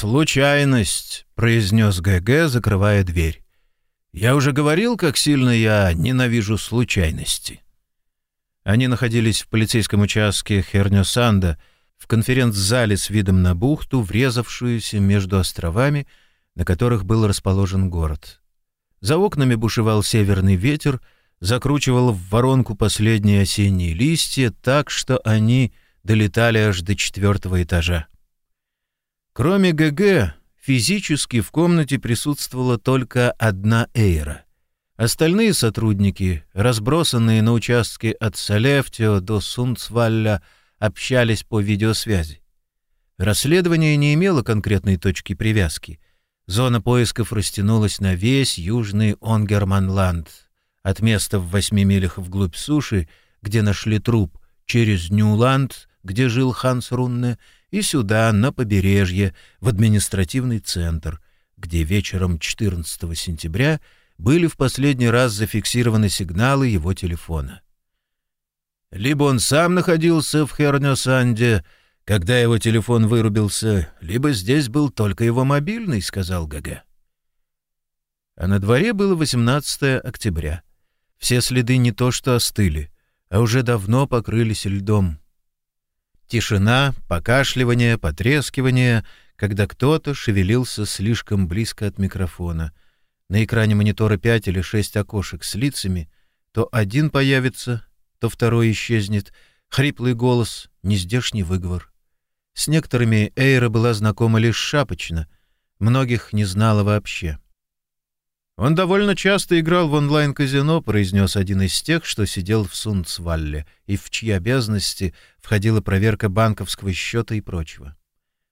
«Случайность», — произнес ГГ, закрывая дверь. «Я уже говорил, как сильно я ненавижу случайности». Они находились в полицейском участке Хернёсанда, в конференц-зале с видом на бухту, врезавшуюся между островами, на которых был расположен город. За окнами бушевал северный ветер, закручивал в воронку последние осенние листья так, что они долетали аж до четвертого этажа. Кроме ГГ, физически в комнате присутствовала только одна Эйра. Остальные сотрудники, разбросанные на участке от Салефтио до Сунцвалля, общались по видеосвязи. Расследование не имело конкретной точки привязки. Зона поисков растянулась на весь южный Онгерманланд, от места в восьми милях вглубь суши, где нашли труп, через Ньюланд, где жил Ханс Рунне, и сюда, на побережье, в административный центр, где вечером 14 сентября были в последний раз зафиксированы сигналы его телефона. Либо он сам находился в Хернёсанде, когда его телефон вырубился, либо здесь был только его мобильный, — сказал ГГ. А на дворе было 18 октября. Все следы не то что остыли, а уже давно покрылись льдом. Тишина, покашливание, потрескивание, когда кто-то шевелился слишком близко от микрофона. На экране монитора пять или шесть окошек с лицами. То один появится, то второй исчезнет. Хриплый голос, нездешний выговор. С некоторыми Эйра была знакома лишь шапочно, многих не знала вообще. «Он довольно часто играл в онлайн-казино», — произнес один из тех, что сидел в Сунцвалле, и в чьи обязанности входила проверка банковского счета и прочего.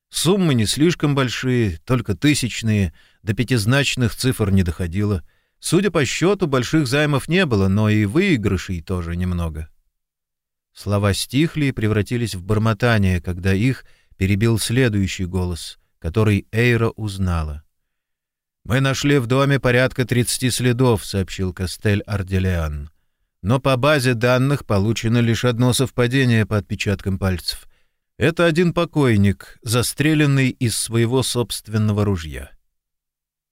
Суммы не слишком большие, только тысячные, до пятизначных цифр не доходило. Судя по счету, больших займов не было, но и выигрышей тоже немного. Слова стихли и превратились в бормотание, когда их перебил следующий голос, который Эйра узнала — «Мы нашли в доме порядка 30 следов», — сообщил Костель Арделиан. «Но по базе данных получено лишь одно совпадение по отпечаткам пальцев. Это один покойник, застреленный из своего собственного ружья».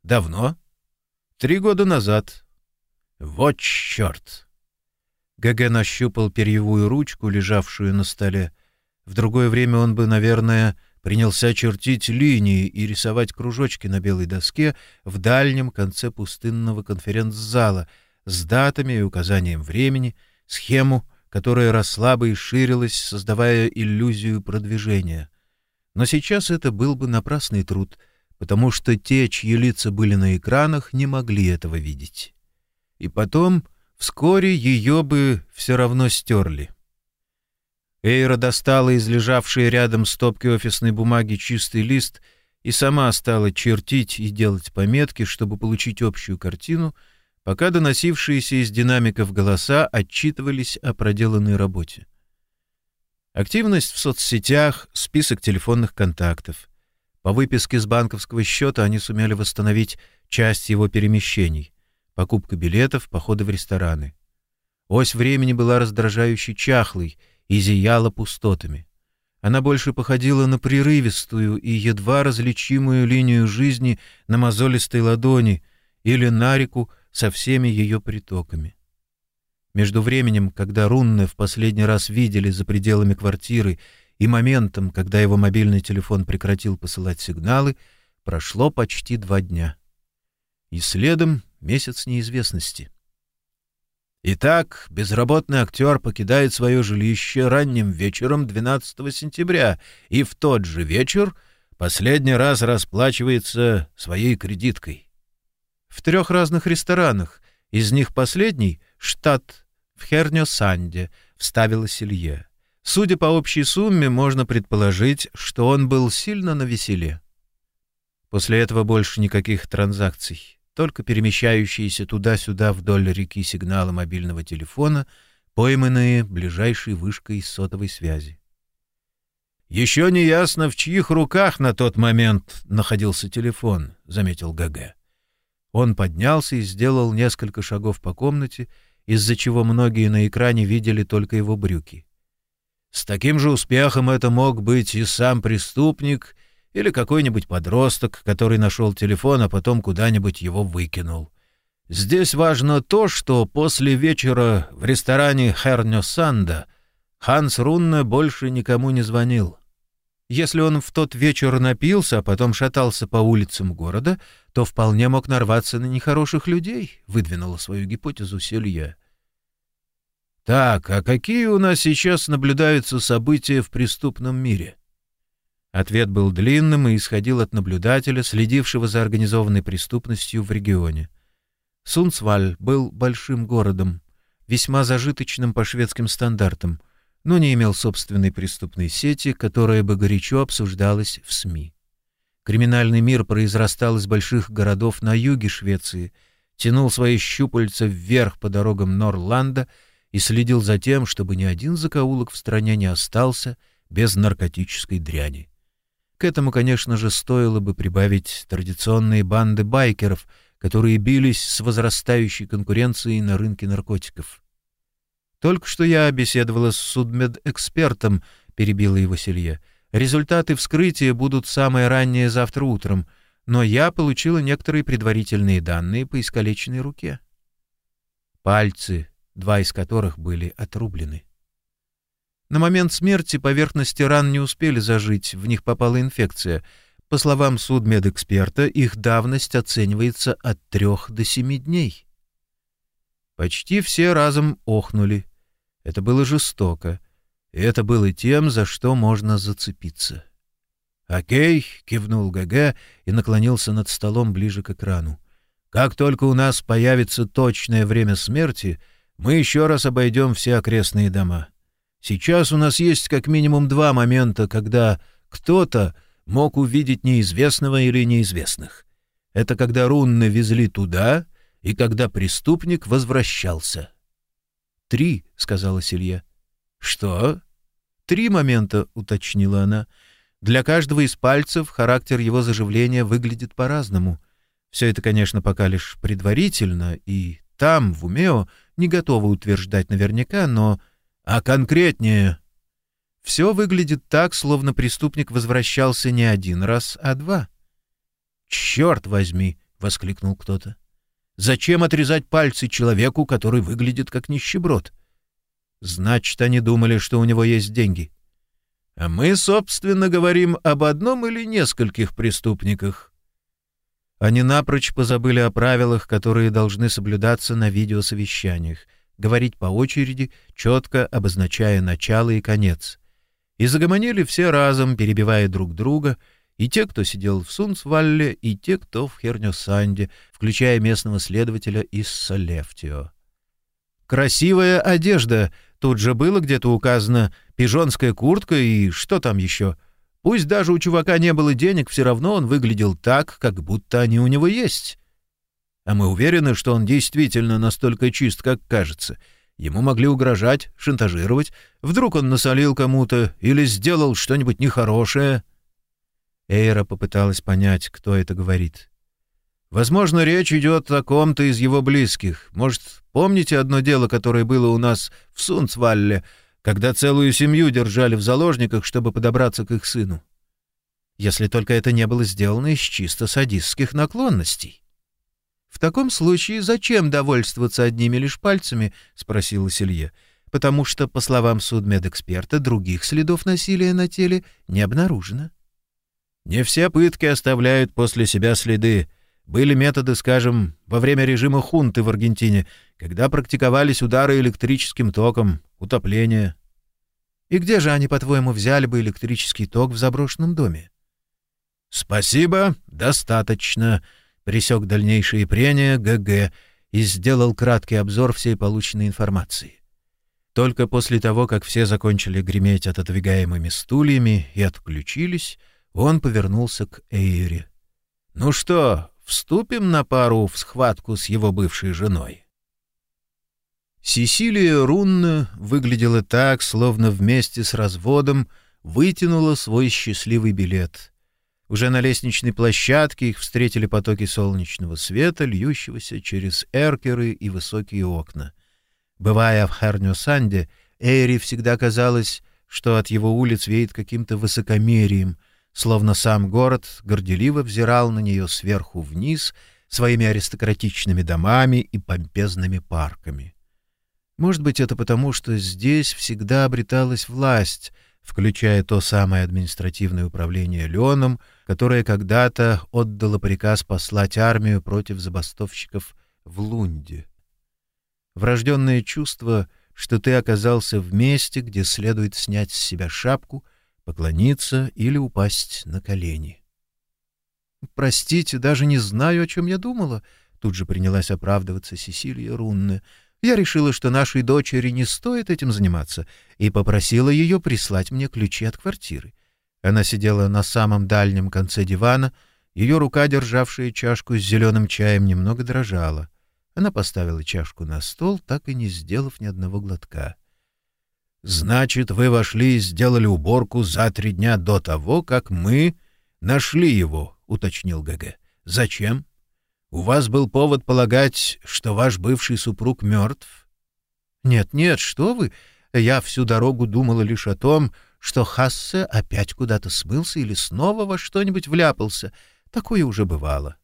«Давно?» «Три года назад». «Вот черт!» ГГ нащупал перьевую ручку, лежавшую на столе. В другое время он бы, наверное, принялся чертить линии и рисовать кружочки на белой доске в дальнем конце пустынного конференц-зала с датами и указанием времени, схему, которая росла бы и ширилась, создавая иллюзию продвижения. Но сейчас это был бы напрасный труд, потому что те, чьи лица были на экранах, не могли этого видеть. И потом, вскоре ее бы все равно стерли. Эйра достала из лежавшей рядом стопки офисной бумаги чистый лист и сама стала чертить и делать пометки, чтобы получить общую картину, пока доносившиеся из динамиков голоса отчитывались о проделанной работе. Активность в соцсетях, список телефонных контактов. По выписке с банковского счета они сумели восстановить часть его перемещений. Покупка билетов, походы в рестораны. Ось времени была раздражающе чахлой — и зияла пустотами. Она больше походила на прерывистую и едва различимую линию жизни на мозолистой ладони или на реку со всеми ее притоками. Между временем, когда Рунне в последний раз видели за пределами квартиры, и моментом, когда его мобильный телефон прекратил посылать сигналы, прошло почти два дня. И следом месяц неизвестности — Итак, безработный актер покидает свое жилище ранним вечером 12 сентября и в тот же вечер последний раз расплачивается своей кредиткой. В трех разных ресторанах, из них последний — штат в Хернё-Санде, вставила Селье. Судя по общей сумме, можно предположить, что он был сильно навеселе. После этого больше никаких транзакций только перемещающиеся туда-сюда вдоль реки сигналы мобильного телефона, пойманные ближайшей вышкой сотовой связи. «Еще не ясно, в чьих руках на тот момент находился телефон», — заметил ГГ. Он поднялся и сделал несколько шагов по комнате, из-за чего многие на экране видели только его брюки. С таким же успехом это мог быть и сам преступник, Или какой-нибудь подросток, который нашел телефон, а потом куда-нибудь его выкинул. Здесь важно то, что после вечера в ресторане Хернё Санда Ханс Рунне больше никому не звонил. Если он в тот вечер напился, а потом шатался по улицам города, то вполне мог нарваться на нехороших людей, — выдвинула свою гипотезу Селья. «Так, а какие у нас сейчас наблюдаются события в преступном мире?» Ответ был длинным и исходил от наблюдателя, следившего за организованной преступностью в регионе. Сунцваль был большим городом, весьма зажиточным по шведским стандартам, но не имел собственной преступной сети, которая бы горячо обсуждалась в СМИ. Криминальный мир произрастал из больших городов на юге Швеции, тянул свои щупальца вверх по дорогам Норланда и следил за тем, чтобы ни один закоулок в стране не остался без наркотической дряни. К этому, конечно же, стоило бы прибавить традиционные банды байкеров, которые бились с возрастающей конкуренцией на рынке наркотиков. Только что я беседовала с судмедэкспертом, перебила его Селье. Результаты вскрытия будут самое раннее завтра утром, но я получила некоторые предварительные данные по искалеченной руке. Пальцы, два из которых были отрублены. На момент смерти поверхности ран не успели зажить, в них попала инфекция. По словам судмедэксперта, их давность оценивается от трех до семи дней. Почти все разом охнули. Это было жестоко. И это было тем, за что можно зацепиться. «Окей», — кивнул ГГ и наклонился над столом ближе к экрану. «Как только у нас появится точное время смерти, мы еще раз обойдем все окрестные дома. Сейчас у нас есть как минимум два момента, когда кто-то мог увидеть неизвестного или неизвестных. Это когда рунны везли туда и когда преступник возвращался. «Три», — сказала Силья. «Что?» «Три момента», — уточнила она. «Для каждого из пальцев характер его заживления выглядит по-разному. Все это, конечно, пока лишь предварительно, и там, в Умео, не готовы утверждать наверняка, но... А конкретнее...» Все выглядит так, словно преступник возвращался не один раз, а два. «Черт возьми!» — воскликнул кто-то. Зачем отрезать пальцы человеку, который выглядит как нищеброд? Значит, они думали, что у него есть деньги. А мы, собственно, говорим об одном или нескольких преступниках. Они напрочь позабыли о правилах, которые должны соблюдаться на видеосовещаниях, говорить по очереди, четко обозначая начало и конец. И загомонили все разом, перебивая друг друга — и те, кто сидел в Сунцвалле, и те, кто в Хернёсанде, включая местного следователя из Солефтио. «Красивая одежда!» Тут же было где-то указано «пижонская куртка» и что там еще. Пусть даже у чувака не было денег, все равно он выглядел так, как будто они у него есть. А мы уверены, что он действительно настолько чист, как кажется. Ему могли угрожать, шантажировать. Вдруг он насолил кому-то или сделал что-нибудь нехорошее — Эйра попыталась понять, кто это говорит. «Возможно, речь идет о ком-то из его близких. Может, помните одно дело, которое было у нас в Сунцвалле, когда целую семью держали в заложниках, чтобы подобраться к их сыну? Если только это не было сделано из чисто садистских наклонностей». «В таком случае зачем довольствоваться одними лишь пальцами?» — спросила Селье. «Потому что, по словам судмедэксперта, других следов насилия на теле не обнаружено». Не все пытки оставляют после себя следы. Были методы, скажем, во время режима хунты в Аргентине, когда практиковались удары электрическим током, утопление. И где же они, по-твоему, взяли бы электрический ток в заброшенном доме? «Спасибо, достаточно», — пресек дальнейшие прения ГГ и сделал краткий обзор всей полученной информации. Только после того, как все закончили греметь отодвигаемыми стульями и отключились, он повернулся к Эйре. «Ну что, вступим на пару в схватку с его бывшей женой?» Сесилия Рунна выглядела так, словно вместе с разводом вытянула свой счастливый билет. Уже на лестничной площадке их встретили потоки солнечного света, льющегося через эркеры и высокие окна. Бывая в Харнё-Санде, Эйри всегда казалось, что от его улиц веет каким-то высокомерием, словно сам город горделиво взирал на нее сверху вниз своими аристократичными домами и помпезными парками. Может быть, это потому, что здесь всегда обреталась власть, включая то самое административное управление Леоном, которое когда-то отдало приказ послать армию против забастовщиков в Лунде. Врожденное чувство, что ты оказался в месте, где следует снять с себя шапку — поклониться или упасть на колени. «Простите, даже не знаю, о чем я думала», — тут же принялась оправдываться Сесилия Рунне. «Я решила, что нашей дочери не стоит этим заниматься, и попросила ее прислать мне ключи от квартиры. Она сидела на самом дальнем конце дивана, ее рука, державшая чашку с зеленым чаем, немного дрожала. Она поставила чашку на стол, так и не сделав ни одного глотка. Значит, вы вошли и сделали уборку за три дня до того, как мы нашли его, уточнил ГГ. Зачем? У вас был повод полагать, что ваш бывший супруг мертв? Нет, нет, что вы? Я всю дорогу думала лишь о том, что Хассе опять куда-то смылся или снова во что-нибудь вляпался. Такое уже бывало.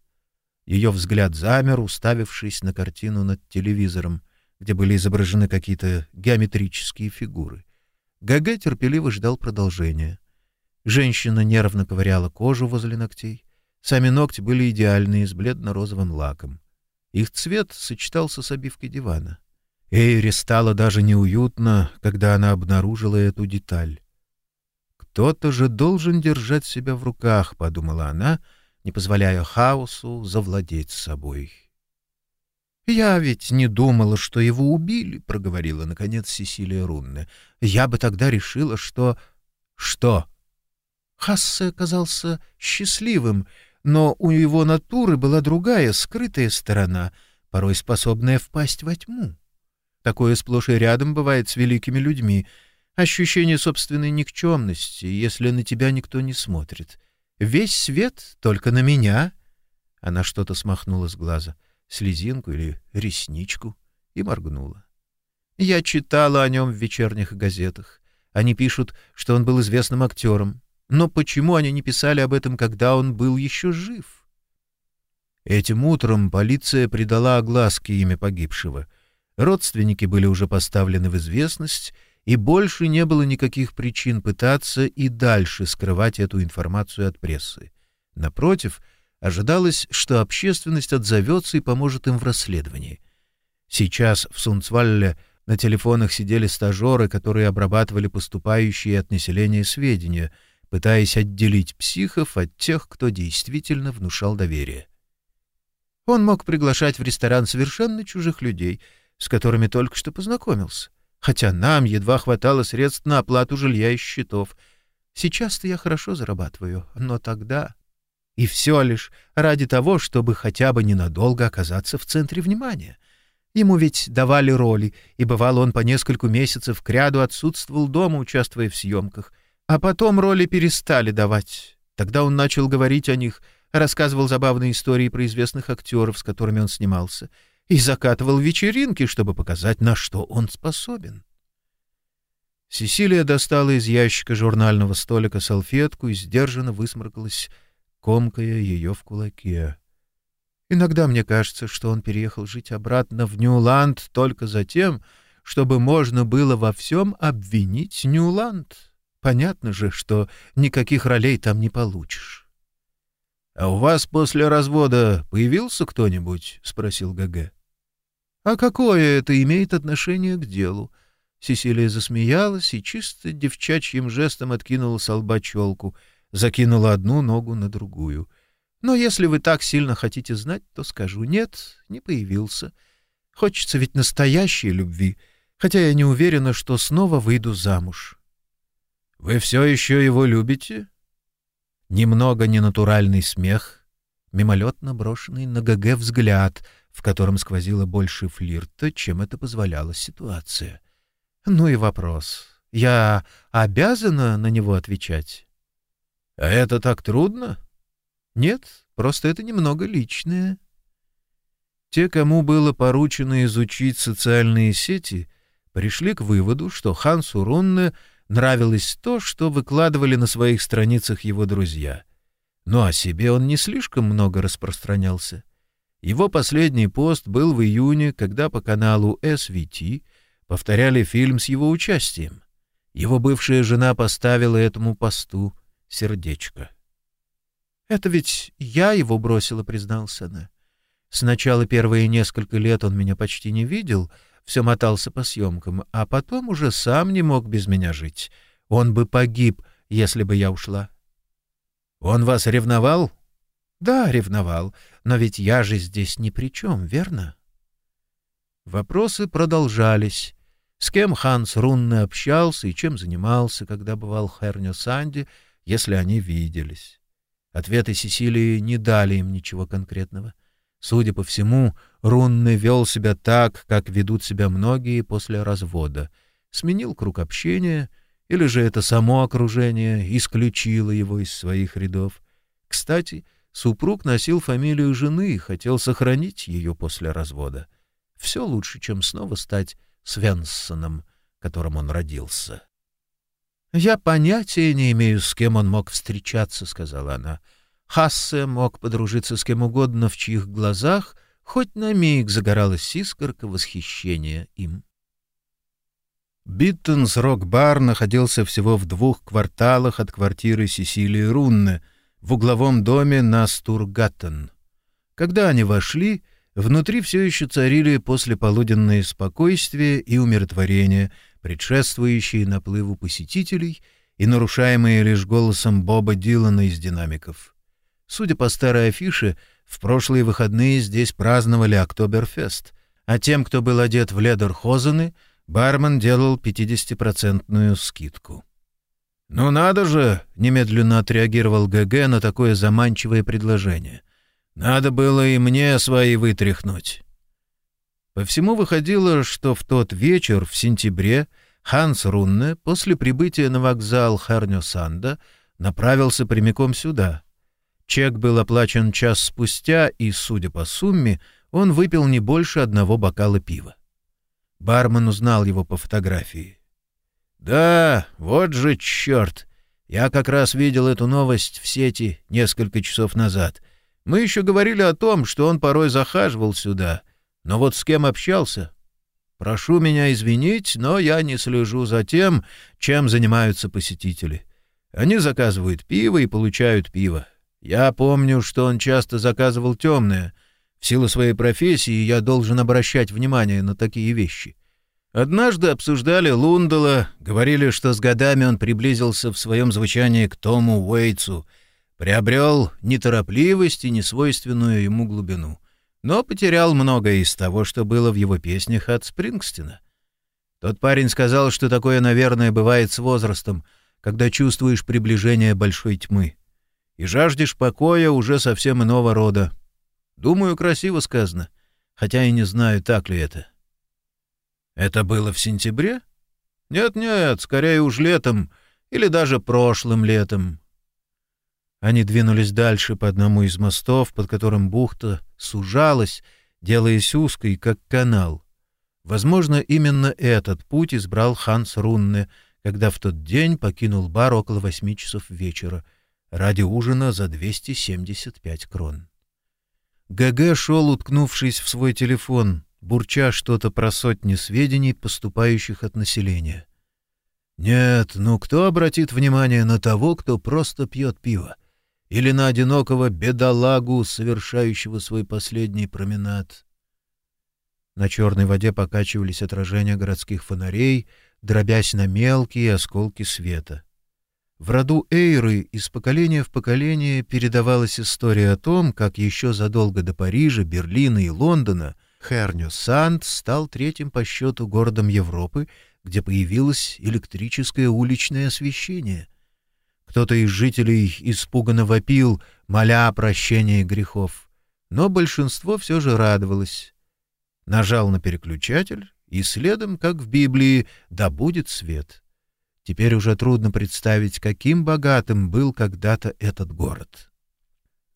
Ее взгляд замер, уставившись на картину над телевизором где были изображены какие-то геометрические фигуры. ГГ терпеливо ждал продолжения. Женщина нервно ковыряла кожу возле ногтей. Сами ногти были идеальные, с бледно-розовым лаком. Их цвет сочетался с обивкой дивана. Эйре стало даже неуютно, когда она обнаружила эту деталь. «Кто-то же должен держать себя в руках», — подумала она, не позволяя хаосу завладеть собой. «Я ведь не думала, что его убили», — проговорила, наконец, Сесилия Рунне. «Я бы тогда решила, что...» «Что?» Хассе оказался счастливым, но у его натуры была другая, скрытая сторона, порой способная впасть во тьму. Такое сплошь и рядом бывает с великими людьми. Ощущение собственной никчемности, если на тебя никто не смотрит. Весь свет только на меня. Она что-то смахнула с глаза — слезинку или ресничку и моргнула. Я читала о нем в вечерних газетах. Они пишут, что он был известным актером. Но почему они не писали об этом, когда он был еще жив? Этим утром полиция придала огласке имя погибшего. Родственники были уже поставлены в известность, и больше не было никаких причин пытаться и дальше скрывать эту информацию от прессы. Напротив, Ожидалось, что общественность отзовется и поможет им в расследовании. Сейчас в Сунцвалле на телефонах сидели стажеры, которые обрабатывали поступающие от населения сведения, пытаясь отделить психов от тех, кто действительно внушал доверие. Он мог приглашать в ресторан совершенно чужих людей, с которыми только что познакомился, хотя нам едва хватало средств на оплату жилья и счетов. Сейчас-то я хорошо зарабатываю, но тогда... И все лишь ради того, чтобы хотя бы ненадолго оказаться в центре внимания. Ему ведь давали роли, и бывало он по нескольку месяцев кряду отсутствовал дома, участвуя в съемках. А потом роли перестали давать. Тогда он начал говорить о них, рассказывал забавные истории про известных актеров, с которыми он снимался, и закатывал вечеринки, чтобы показать, на что он способен. Сесилия достала из ящика журнального столика салфетку и сдержанно высморкалась комкая ее в кулаке. Иногда мне кажется, что он переехал жить обратно в Ньюланд только за тем, чтобы можно было во всем обвинить Ньюланд. Понятно же, что никаких ролей там не получишь. — А у вас после развода появился кто-нибудь? — спросил ГГ. — А какое это имеет отношение к делу? Сесилия засмеялась и чисто девчачьим жестом откинула с лба челку — закинула одну ногу на другую. Но если вы так сильно хотите знать, то скажу нет, не появился. Хочется ведь настоящей любви, хотя я не уверена, что снова выйду замуж. Вы все еще его любите? Немного ненатуральный смех, мимолетно брошенный на ГГ взгляд, в котором сквозило больше флирта, чем это позволяла ситуация. Ну и вопрос. Я обязана на него отвечать? А это так трудно? Нет, просто это немного личное. Те, кому было поручено изучить социальные сети, пришли к выводу, что Хансу Рунне нравилось то, что выкладывали на своих страницах его друзья. Но о себе он не слишком много распространялся. Его последний пост был в июне, когда по каналу SVT повторяли фильм с его участием. Его бывшая жена поставила этому посту сердечко. «Это ведь я его бросила», — признался она. «Сначала первые несколько лет он меня почти не видел, все мотался по съемкам, а потом уже сам не мог без меня жить. Он бы погиб, если бы я ушла». «Он вас ревновал?» «Да, ревновал, но ведь я же здесь ни при чем, верно?» Вопросы продолжались. С кем Ханс Рунне общался и чем занимался, когда бывал в Хернё Санди, если они виделись. Ответы Сесилии не дали им ничего конкретного. Судя по всему, Рунне вел себя так, как ведут себя многие после развода. Сменил круг общения, или же это само окружение исключило его из своих рядов. Кстати, супруг носил фамилию жены и хотел сохранить ее после развода. Все лучше, чем снова стать Свенсоном, которым он родился. «Я понятия не имею, с кем он мог встречаться», — сказала она. Хассе мог подружиться с кем угодно, в чьих глазах хоть на миг загоралась искорка восхищения им. Биттенс Рок-бар находился всего в двух кварталах от квартиры Сесилии Рунне в угловом доме на Стургаттен. Когда они вошли, внутри все еще царили послеполуденное спокойствие и умиротворение — предшествующие наплыву посетителей и нарушаемые лишь голосом Боба Дилана из динамиков. Судя по старой афише, в прошлые выходные здесь праздновали Октоберфест, а тем, кто был одет в ледерхозены, бармен делал 50-процентную скидку. «Ну надо же!» — немедленно отреагировал ГГ на такое заманчивое предложение. «Надо было и мне свои вытряхнуть». По всему выходило, что в тот вечер, в сентябре, Ханс Рунне после прибытия на вокзал Харнё-Санда направился прямиком сюда. Чек был оплачен час спустя, и, судя по сумме, он выпил не больше одного бокала пива. Бармен узнал его по фотографии. «Да, вот же черт! Я как раз видел эту новость в сети несколько часов назад. Мы еще говорили о том, что он порой захаживал сюда» Но вот с кем общался? Прошу меня извинить, но я не слежу за тем, чем занимаются посетители. Они заказывают пиво и получают пиво. Я помню, что он часто заказывал темное. В силу своей профессии я должен обращать внимание на такие вещи. Однажды обсуждали Лундала, говорили, что с годами он приблизился в своем звучании к Тому Уэйтсу, приобрел неторопливость и несвойственную ему глубину но потерял многое из того, что было в его песнях от Спрингстина. Тот парень сказал, что такое, наверное, бывает с возрастом, когда чувствуешь приближение большой тьмы и жаждешь покоя уже совсем иного рода. Думаю, красиво сказано, хотя и не знаю, так ли это. Это было в сентябре? Нет-нет, скорее уж летом или даже прошлым летом. Они двинулись дальше по одному из мостов, под которым бухта сужалась, делаясь узкой, как канал. Возможно, именно этот путь избрал Ханс Рунне, когда в тот день покинул бар около восьми часов вечера ради ужина за 275 крон. ГГ шел, уткнувшись в свой телефон, бурча что-то про сотни сведений, поступающих от населения. Нет, ну кто обратит внимание на того, кто просто пьет пиво? или на одинокого бедолагу, совершающего свой последний променад. На черной воде покачивались отражения городских фонарей, дробясь на мелкие осколки света. В роду Эйры из поколения в поколение передавалась история о том, как еще задолго до Парижа, Берлина и Лондона Хернё-Санд стал третьим по счету городом Европы, где появилось электрическое уличное освещение. Кто-то из жителей испуганно вопил, моля о прощении грехов. Но большинство все же радовалось. Нажал на переключатель, и следом, как в Библии, «Да будет свет». Теперь уже трудно представить, каким богатым был когда-то этот город.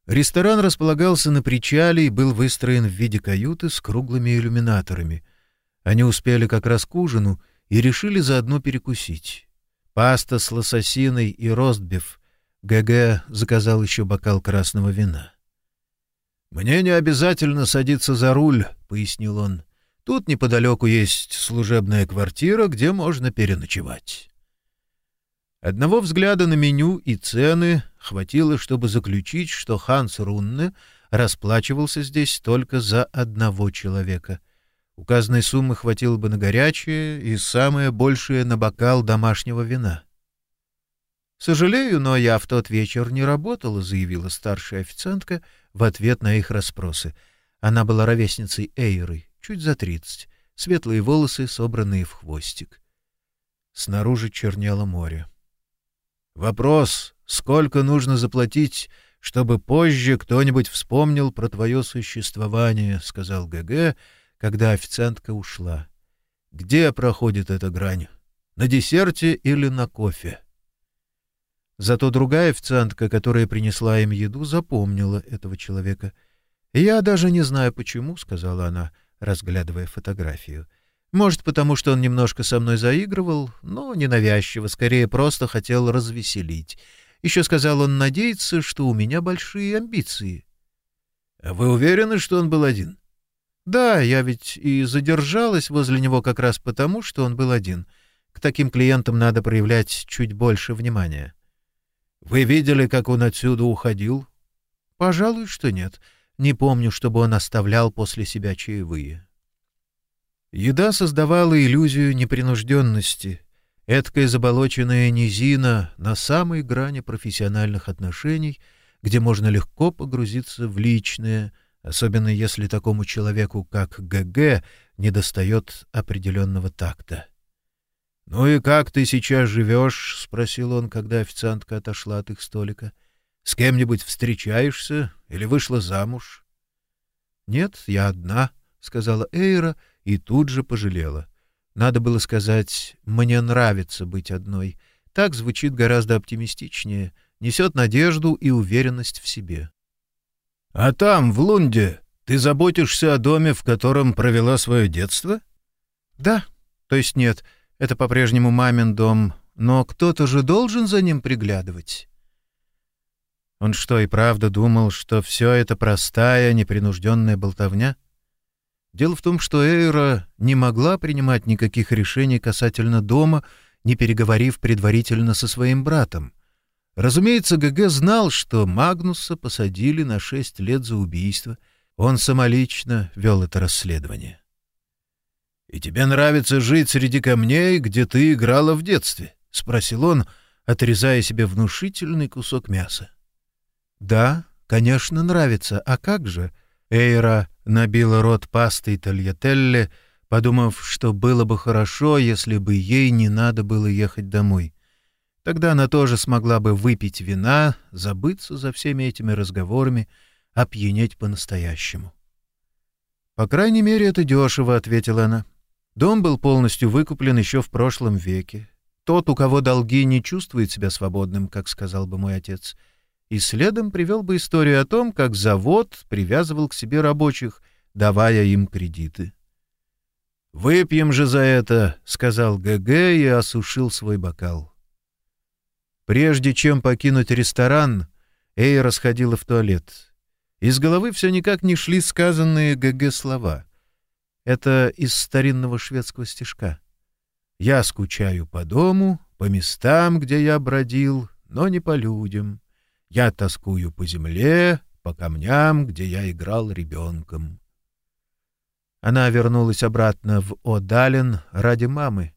Ресторан располагался на причале и был выстроен в виде каюты с круглыми иллюминаторами. Они успели как раз к ужину и решили заодно перекусить. Паста с лососиной и ростбиф. ГГ заказал еще бокал красного вина. «Мне не обязательно садиться за руль», — пояснил он. «Тут неподалеку есть служебная квартира, где можно переночевать». Одного взгляда на меню и цены хватило, чтобы заключить, что Ханс Рунне расплачивался здесь только за одного человека. Указанной суммы хватило бы на горячее и самое большее на бокал домашнего вина. «Сожалею, но я в тот вечер не работала», — заявила старшая официантка в ответ на их расспросы. Она была ровесницей Эйры, чуть за тридцать, светлые волосы, собранные в хвостик. Снаружи чернело море. «Вопрос, сколько нужно заплатить, чтобы позже кто-нибудь вспомнил про твое существование», — сказал ГГ, когда официантка ушла. «Где проходит эта грань? На десерте или на кофе?» Зато другая официантка, которая принесла им еду, запомнила этого человека. «Я даже не знаю, почему», — сказала она, разглядывая фотографию. «Может, потому что он немножко со мной заигрывал, но ненавязчиво, скорее просто хотел развеселить. Еще сказал он надеется, что у меня большие амбиции». «А вы уверены, что он был один?» «Да, я ведь и задержалась возле него как раз потому, что он был один. К таким клиентам надо проявлять чуть больше внимания». Вы видели, как он отсюда уходил? Пожалуй, что нет. Не помню, чтобы он оставлял после себя чаевые. Еда создавала иллюзию непринужденности, эткая заболоченная низина на самой грани профессиональных отношений, где можно легко погрузиться в личное, особенно если такому человеку, как ГГ, недостает определенного такта. — Ну и как ты сейчас живешь? — спросил он, когда официантка отошла от их столика. — С кем-нибудь встречаешься или вышла замуж? — Нет, я одна, — сказала Эйра и тут же пожалела. Надо было сказать «мне нравится быть одной». Так звучит гораздо оптимистичнее, несет надежду и уверенность в себе. — А там, в Лунде, ты заботишься о доме, в котором провела свое детство? — Да, то есть нет, — это по-прежнему мамин дом, но кто-то же должен за ним приглядывать. Он что, и правда думал, что все это простая, непринужденная болтовня? Дело в том, что Эйра не могла принимать никаких решений касательно дома, не переговорив предварительно со своим братом. Разумеется, ГГ знал, что Магнуса посадили на шесть лет за убийство. Он самолично вел это расследование. «И тебе нравится жить среди камней, где ты играла в детстве?» — спросил он, отрезая себе внушительный кусок мяса. «Да, конечно, нравится. А как же?» Эйра набила рот пастой тольятелле, подумав, что было бы хорошо, если бы ей не надо было ехать домой. Тогда она тоже смогла бы выпить вина, забыться за всеми этими разговорами, опьянеть по-настоящему. «По крайней мере, это дешево», — ответила она. Дом был полностью выкуплен еще в прошлом веке. Тот, у кого долги, не чувствует себя свободным, как сказал бы мой отец. И следом привел бы историю о том, как завод привязывал к себе рабочих, давая им кредиты. «Выпьем же за это», — сказал ГГ и осушил свой бокал. Прежде чем покинуть ресторан, Эй расходила в туалет. Из головы все никак не шли сказанные ГГ слова — это из старинного шведского стишка. «Я скучаю по дому, по местам, где я бродил, но не по людям. Я тоскую по земле, по камням, где я играл ребенком». Она вернулась обратно в Одален ради мамы,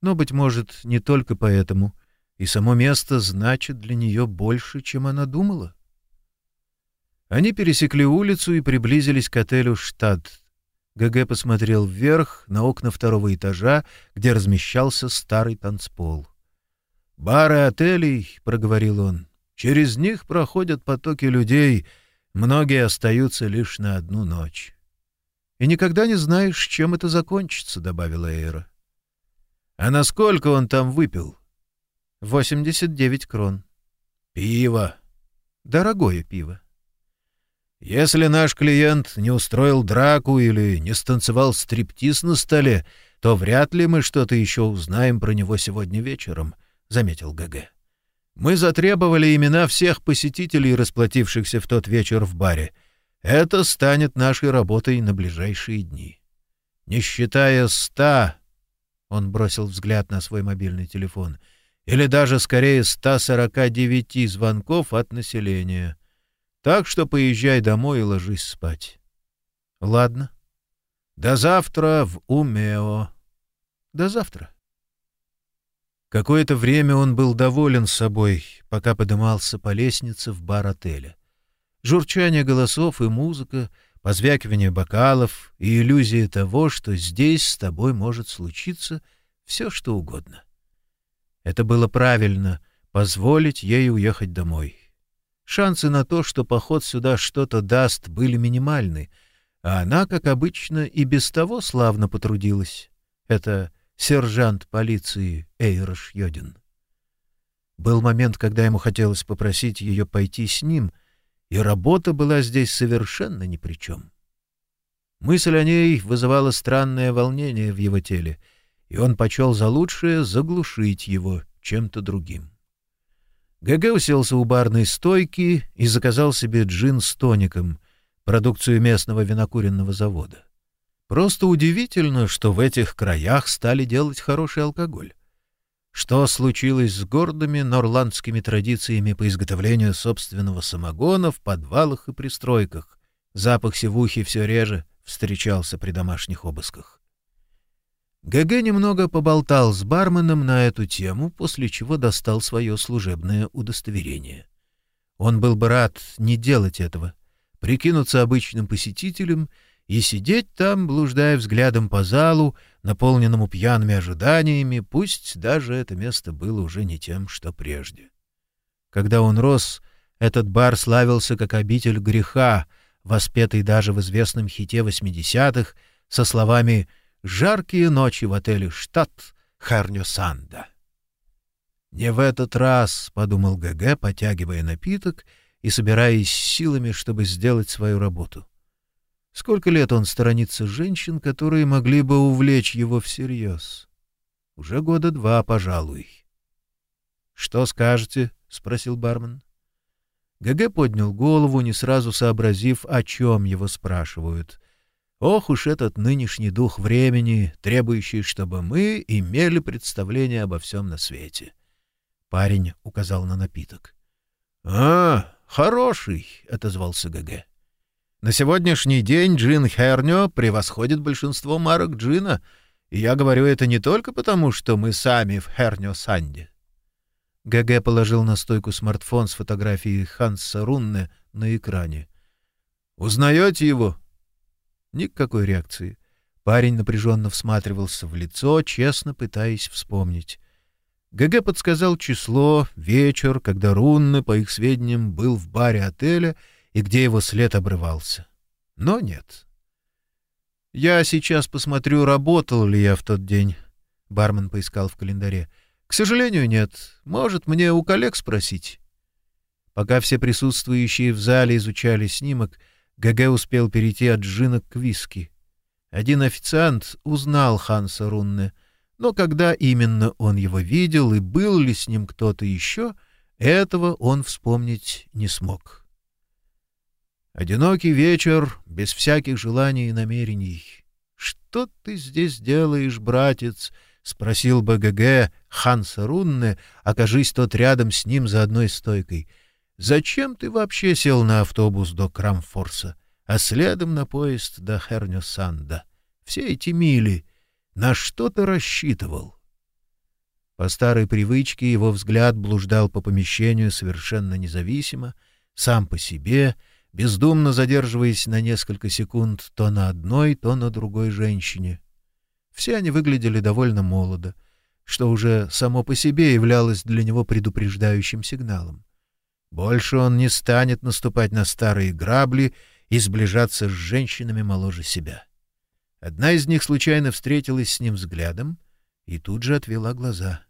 но, быть может, не только поэтому, и само место значит для нее больше, чем она думала. Они пересекли улицу и приблизились к отелю «Штадт», ГГ посмотрел вверх на окна второго этажа, где размещался старый танцпол. «Бары отелей», — проговорил он, — «через них проходят потоки людей, многие остаются лишь на одну ночь». «И никогда не знаешь, чем это закончится», — добавила Эйра. «А насколько он там выпил?» «Восемьдесят девять крон». «Пиво». «Дорогое пиво». Если наш клиент не устроил драку или не станцевал стриптиз на столе, то вряд ли мы что-то еще узнаем про него сегодня вечером», — заметил ГГ. Мы затребовали имена всех посетителей, расплатившихся в тот вечер в баре. Это станет нашей работой на ближайшие дни. Не считая ста, он бросил взгляд на свой мобильный телефон, или даже скорее 149 звонков от населения. Так что поезжай домой и ложись спать. Ладно. До завтра в Умео. До завтра. Какое-то время он был доволен собой, пока подымался по лестнице в бар отеля. Журчание голосов и музыка, позвякивание бокалов и иллюзия того, что здесь с тобой может случиться все, что угодно. Это было правильно — позволить ей уехать домой. Шансы на то, что поход сюда что-то даст, были минимальны, а она, как обычно, и без того славно потрудилась. Это сержант полиции Эйрош Йодин. Был момент, когда ему хотелось попросить ее пойти с ним, и работа была здесь совершенно ни при чем. Мысль о ней вызывала странное волнение в его теле, и он почел за лучшее заглушить его чем-то другим. ГГ уселся у барной стойки и заказал себе джин с тоником, продукцию местного винокуренного завода. Просто удивительно, что в этих краях стали делать хороший алкоголь. Что случилось с гордыми норландскими традициями по изготовлению собственного самогона в подвалах и пристройках? Запах севухи все реже встречался при домашних обысках. ГГ немного поболтал с барменом на эту тему, после чего достал свое служебное удостоверение. Он был бы рад не делать этого, прикинуться обычным посетителем — и сидеть там, блуждая взглядом по залу, наполненному пьяными ожиданиями, пусть даже это место было уже не тем, что прежде. Когда он рос, этот бар славился как обитель греха, воспетый даже в известном хите восьмидесятых со словами «Жаркие ночи в отеле «Штат» Харнё-Санда». «Не в этот раз», — подумал ГГ, потягивая напиток и собираясь силами, чтобы сделать свою работу. Сколько лет он сторонится женщин, которые могли бы увлечь его всерьез? Уже года два, пожалуй. — Что скажете? — спросил бармен. ГГ поднял голову, не сразу сообразив, о чем его спрашивают. Ох уж этот нынешний дух времени, требующий, чтобы мы имели представление обо всем на свете. Парень указал на напиток. — А, хороший, — отозвался ГГ. На сегодняшний день джин Хернё превосходит большинство марок джина, и я говорю это не только потому, что мы сами в Хернё-Санде. ГГ положил на стойку смартфон с фотографией Ханса Рунне на экране. «Узнаете его?» Никакой реакции. Парень напряженно всматривался в лицо, честно пытаясь вспомнить. ГГ подсказал число, вечер, когда Рунне, по их сведениям, был в баре отеля — и где его след обрывался. Но нет. «Я сейчас посмотрю, работал ли я в тот день», — бармен поискал в календаре. «К сожалению, нет. Может, мне у коллег спросить?» Пока все присутствующие в зале изучали снимок, ГГ успел перейти от джина к виски. Один официант узнал Ханса Рунне, но когда именно он его видел и был ли с ним кто-то еще, этого он вспомнить не смог. Одинокий вечер, без всяких желаний и намерений. «Что ты здесь делаешь, братец?» — спросил БГГ Ханса Рунне, окажись тот рядом с ним за одной стойкой. «Зачем ты вообще сел на автобус до Крамфорса, а следом на поезд до Хернёсанда? Все эти мили. На что ты рассчитывал?» По старой привычке его взгляд блуждал по помещению совершенно независимо, сам по себе — бездумно задерживаясь на несколько секунд то на одной, то на другой женщине. Все они выглядели довольно молодо, что уже само по себе являлось для него предупреждающим сигналом. Больше он не станет наступать на старые грабли и сближаться с женщинами моложе себя. Одна из них случайно встретилась с ним взглядом и тут же отвела глаза.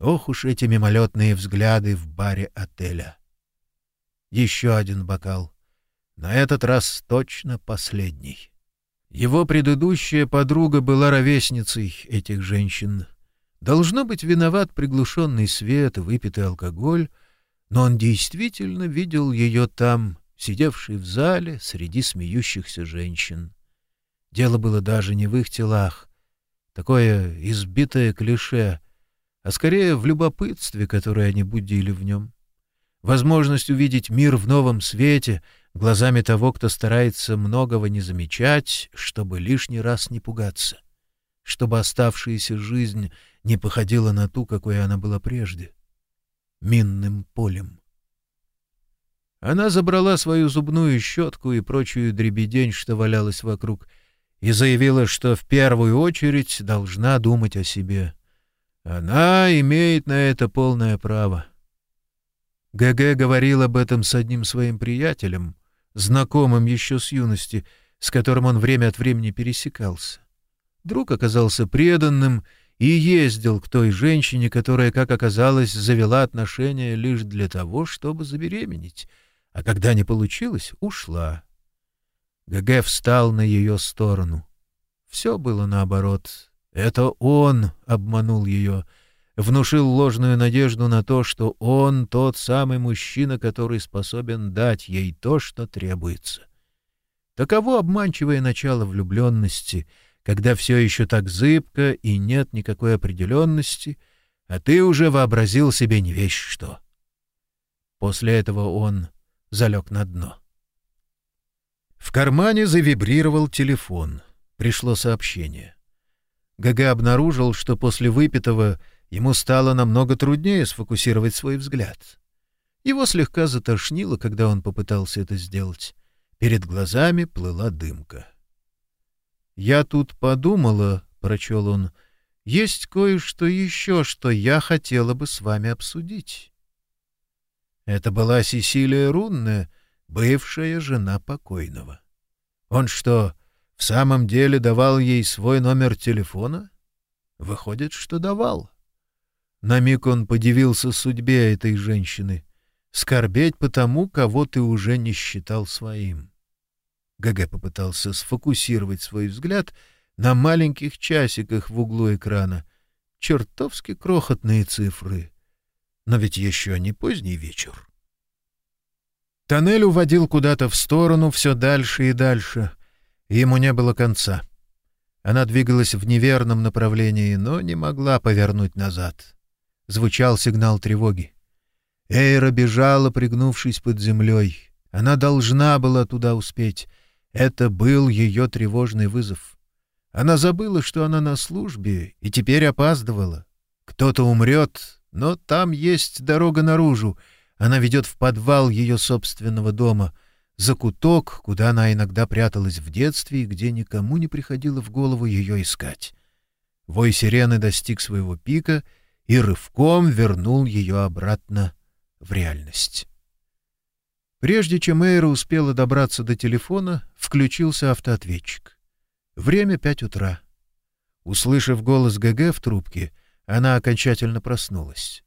Ох уж эти мимолетные взгляды в баре отеля! — еще один бокал. На этот раз точно последний. Его предыдущая подруга была ровесницей этих женщин. Должно быть виноват приглушенный свет и выпитый алкоголь, но он действительно видел ее там, сидевшей в зале среди смеющихся женщин. Дело было даже не в их телах, такое избитое клише, а скорее в любопытстве, которое они будили в нем. Возможность увидеть мир в новом свете, глазами того, кто старается многого не замечать, чтобы лишний раз не пугаться, чтобы оставшаяся жизнь не походила на ту, какой она была прежде, минным полем. Она забрала свою зубную щетку и прочую дребедень, что валялась вокруг, и заявила, что в первую очередь должна думать о себе. Она имеет на это полное право. ГГ говорил об этом с одним своим приятелем, знакомым еще с юности, с которым он время от времени пересекался. Друг оказался преданным и ездил к той женщине, которая, как оказалось, завела отношения лишь для того, чтобы забеременеть, а когда не получилось, ушла. ГГ встал на ее сторону. Все было наоборот. Это он обманул ее, внушил ложную надежду на то, что он тот самый мужчина, который способен дать ей то, что требуется. Таково обманчивое начало влюбленности, когда все еще так зыбко и нет никакой определенности, а ты уже вообразил себе не вещь что. После этого он залег на дно. В кармане завибрировал телефон. Пришло сообщение. ГГ обнаружил, что после выпитого ему стало намного труднее сфокусировать свой взгляд. Его слегка затошнило, когда он попытался это сделать. Перед глазами плыла дымка. «Я тут подумала», — прочел он, — «есть кое-что еще, что я хотела бы с вами обсудить». Это была Сесилия Рунная, бывшая жена покойного. Он что, в самом деле давал ей свой номер телефона? Выходит, что давал. На миг он подивился судьбе этой женщины. Скорбеть по тому, кого ты уже не считал своим. ГГ попытался сфокусировать свой взгляд на маленьких часиках в углу экрана. Чертовски крохотные цифры. Но ведь еще не поздний вечер. Тоннель уводил куда-то в сторону все дальше и дальше — Ему не было конца. Она двигалась в неверном направлении, но не могла повернуть назад. Звучал сигнал тревоги. Эйра бежала, пригнувшись под землей. Она должна была туда успеть. Это был ее тревожный вызов. Она забыла, что она на службе, и теперь опаздывала. Кто-то умрет, но там есть дорога наружу. Она ведет в подвал ее собственного дома — закуток, куда она иногда пряталась в детстве и где никому не приходило в голову ее искать. Вой сирены достиг своего пика и рывком вернул ее обратно в реальность. Прежде чем Эйра успела добраться до телефона, включился автоответчик. Время пять утра. Услышав голос ГГ в трубке, она окончательно проснулась.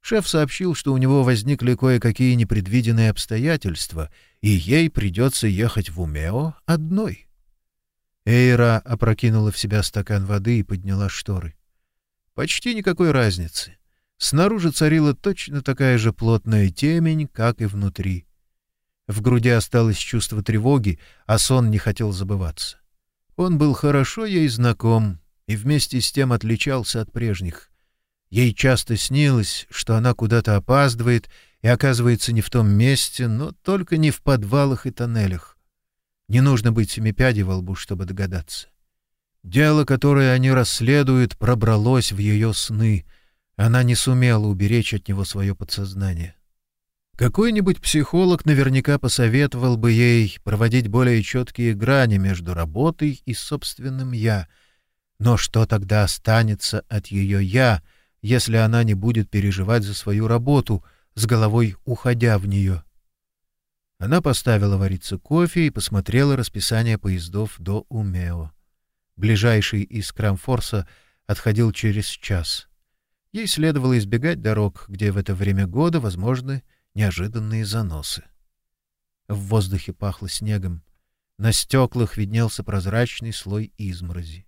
Шеф сообщил, что у него возникли кое-какие непредвиденные обстоятельства, и ей придется ехать в Умео одной. Эйра опрокинула в себя стакан воды и подняла шторы. Почти никакой разницы. Снаружи царила точно такая же плотная темень, как и внутри. В груди осталось чувство тревоги, а сон не хотел забываться. Он был хорошо ей знаком и вместе с тем отличался от прежних. Ей часто снилось, что она куда-то опаздывает и оказывается не в том месте, но только не в подвалах и тоннелях. Не нужно быть семипядей во лбу, чтобы догадаться. Дело, которое они расследуют, пробралось в ее сны. Она не сумела уберечь от него свое подсознание. Какой-нибудь психолог наверняка посоветовал бы ей проводить более четкие грани между работой и собственным «я». Но что тогда останется от ее «я», если она не будет переживать за свою работу, с головой уходя в нее. Она поставила вариться кофе и посмотрела расписание поездов до Умео. Ближайший из Крамфорса отходил через час. Ей следовало избегать дорог, где в это время года возможны неожиданные заносы. В воздухе пахло снегом. На стеклах виднелся прозрачный слой изморози.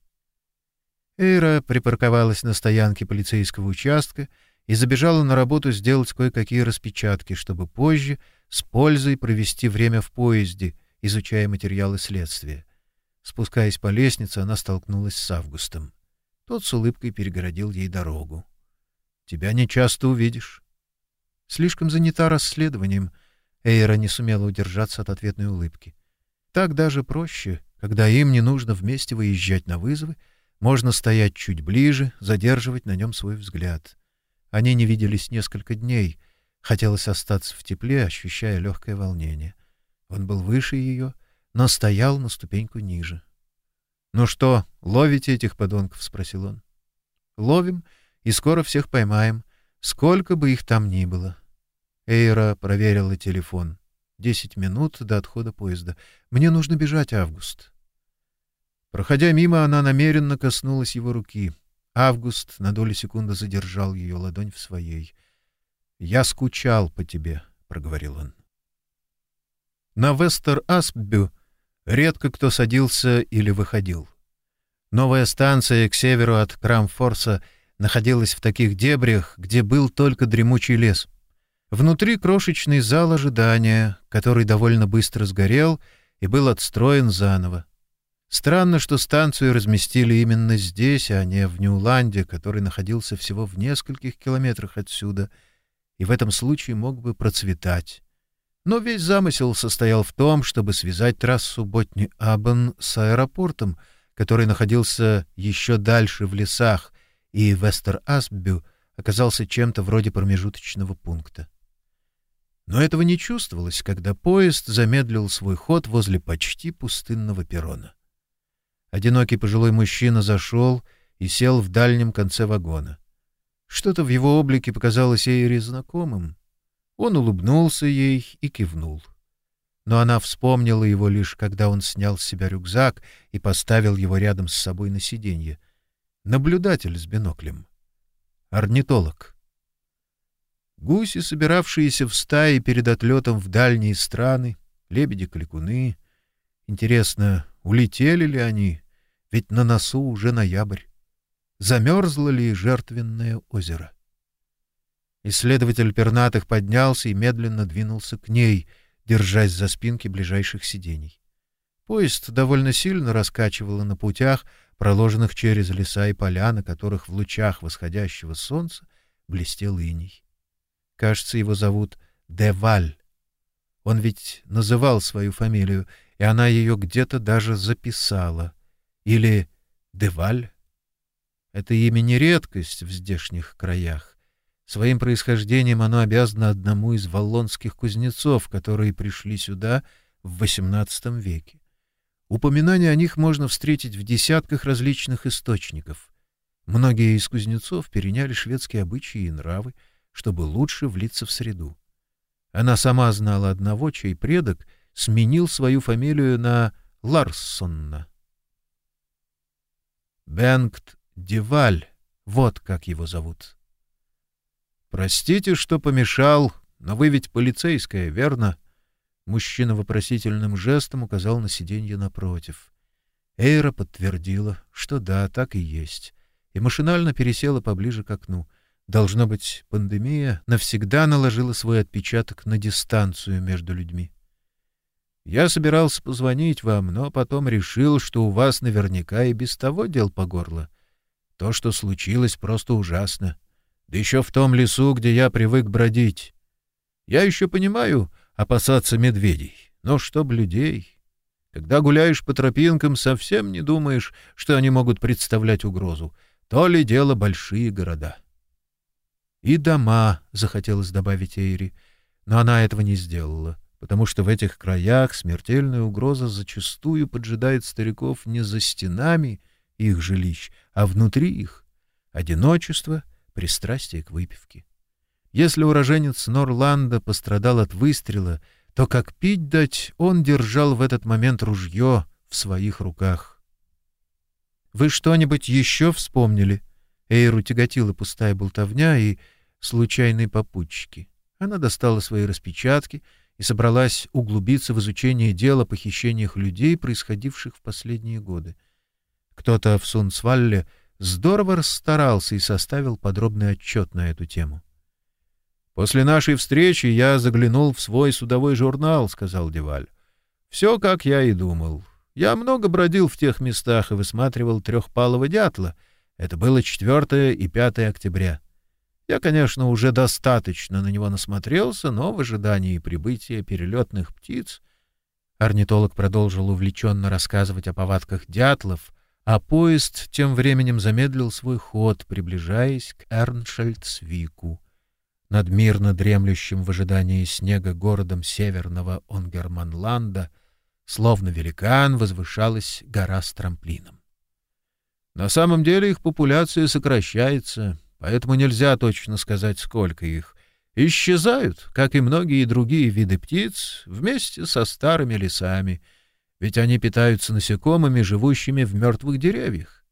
Эйра припарковалась на стоянке полицейского участка и забежала на работу сделать кое-какие распечатки, чтобы позже с пользой провести время в поезде, изучая материалы следствия. Спускаясь по лестнице, она столкнулась с Августом. Тот с улыбкой перегородил ей дорогу. «Тебя не часто увидишь». Слишком занята расследованием. Эйра не сумела удержаться от ответной улыбки. Так даже проще, когда им не нужно вместе выезжать на вызовы, можно стоять чуть ближе, задерживать на нем свой взгляд. Они не виделись несколько дней. Хотелось остаться в тепле, ощущая легкое волнение. Он был выше ее, но стоял на ступеньку ниже. — Ну что, ловите этих подонков? — спросил он. — Ловим, и скоро всех поймаем, сколько бы их там ни было. Эйра проверила телефон. Десять минут до отхода поезда. Мне нужно бежать, Август. Проходя мимо, она намеренно коснулась его руки. Август на долю секунды задержал ее ладонь в своей. «Я скучал по тебе», — проговорил он. На Вестер-Аспбю редко кто садился или выходил. Новая станция к северу от Крамфорса находилась в таких дебрях, где был только дремучий лес. Внутри крошечный зал ожидания, который довольно быстро сгорел и был отстроен заново. Странно, что станцию разместили именно здесь, а не в Ньюланде, который находился всего в нескольких километрах отсюда, и в этом случае мог бы процветать. Но весь замысел состоял в том, чтобы связать трассу Ботни-Абан с аэропортом, который находился еще дальше в лесах, и Вестер-Асбю оказался чем-то вроде промежуточного пункта. Но этого не чувствовалось, когда поезд замедлил свой ход возле почти пустынного перрона. Одинокий пожилой мужчина зашел и сел в дальнем конце вагона. Что-то в его облике показалось Эйре знакомым. Он улыбнулся ей и кивнул. Но она вспомнила его лишь, когда он снял с себя рюкзак и поставил его рядом с собой на сиденье. Наблюдатель с биноклем. Орнитолог. Гуси, собиравшиеся в стаи перед отлетом в дальние страны, лебеди-калькуны. Интересно, улетели ли они? Ведь на носу уже ноябрь. Замерзло ли жертвенное озеро? Исследователь пернатых поднялся и медленно двинулся к ней, держась за спинки ближайших сидений. Поезд довольно сильно раскачивало на путях, проложенных через леса и поля, на которых в лучах восходящего солнца блестел иней. Кажется, его зовут Деваль. Он ведь называл свою фамилию, и она ее где-то даже записала. Или Деваль. Это имя не редкость в здешних краях. Своим происхождением оно обязано одному из валлонских кузнецов, которые пришли сюда в XVIII веке. Упоминания о них можно встретить в десятках различных источников. Многие из кузнецов переняли шведские обычаи и нравы, чтобы лучше влиться в среду. Она сама знала одного, чей предок сменил свою фамилию на Ларсонна. Бенгт Деваль, вот как его зовут. «Простите, что помешал, но вы ведь полицейская, верно?» Мужчина вопросительным жестом указал на сиденье напротив. Эйра подтвердила, что да, так и есть, и машинально пересела поближе к окну. Должно быть, пандемия навсегда наложила свой отпечаток на дистанцию между людьми. Я собирался позвонить вам, но потом решил, что у вас наверняка и без того дел по горло. То, что случилось, просто ужасно да еще в том лесу, где я привык бродить. Я еще понимаю опасаться медведей, но чтоб людей... Когда гуляешь по тропинкам, совсем не думаешь, что они могут представлять угрозу. То ли дело большие города. И дома, — захотелось добавить Эйри, но она этого не сделала, потому что в этих краях смертельная угроза зачастую поджидает стариков не за стенами их жилищ, а внутри их. Одиночество — пристрастие к выпивке. Если уроженец Норланда пострадал от выстрела, то как пить дать, он держал в этот момент ружье в своих руках. «Вы что-нибудь еще вспомнили?» Эйру тяготила пустая болтовня и случайные попутчики. Она достала свои распечатки и собралась углубиться в изучение дела о похищениях людей, происходивших в последние годы. Кто-то в Сунцвалле здорово расстарался и составил подробный отчет на эту тему. «После нашей встречи я заглянул в свой судовой журнал», — сказал Деваль. «Все, как я и думал. Я много бродил в тех местах и высматривал трехпалого дятла. Это было 4 и 5 октября. Я, конечно, уже достаточно на него насмотрелся, но в ожидании прибытия перелетных птиц Орнитолог продолжил увлеченно рассказывать о повадках дятлов, а поезд тем временем замедлил свой ход, приближаясь к Эрншельдсвику. Над мирно дремлющим в ожидании снега городом северного Онгерманланда, словно великан, возвышалась гора с трамплином. На самом деле их популяция сокращается, поэтому нельзя точно сказать, сколько их исчезают, как и многие другие виды птиц, вместе со старыми лесами, ведь они питаются насекомыми, живущими в мертвых деревьях.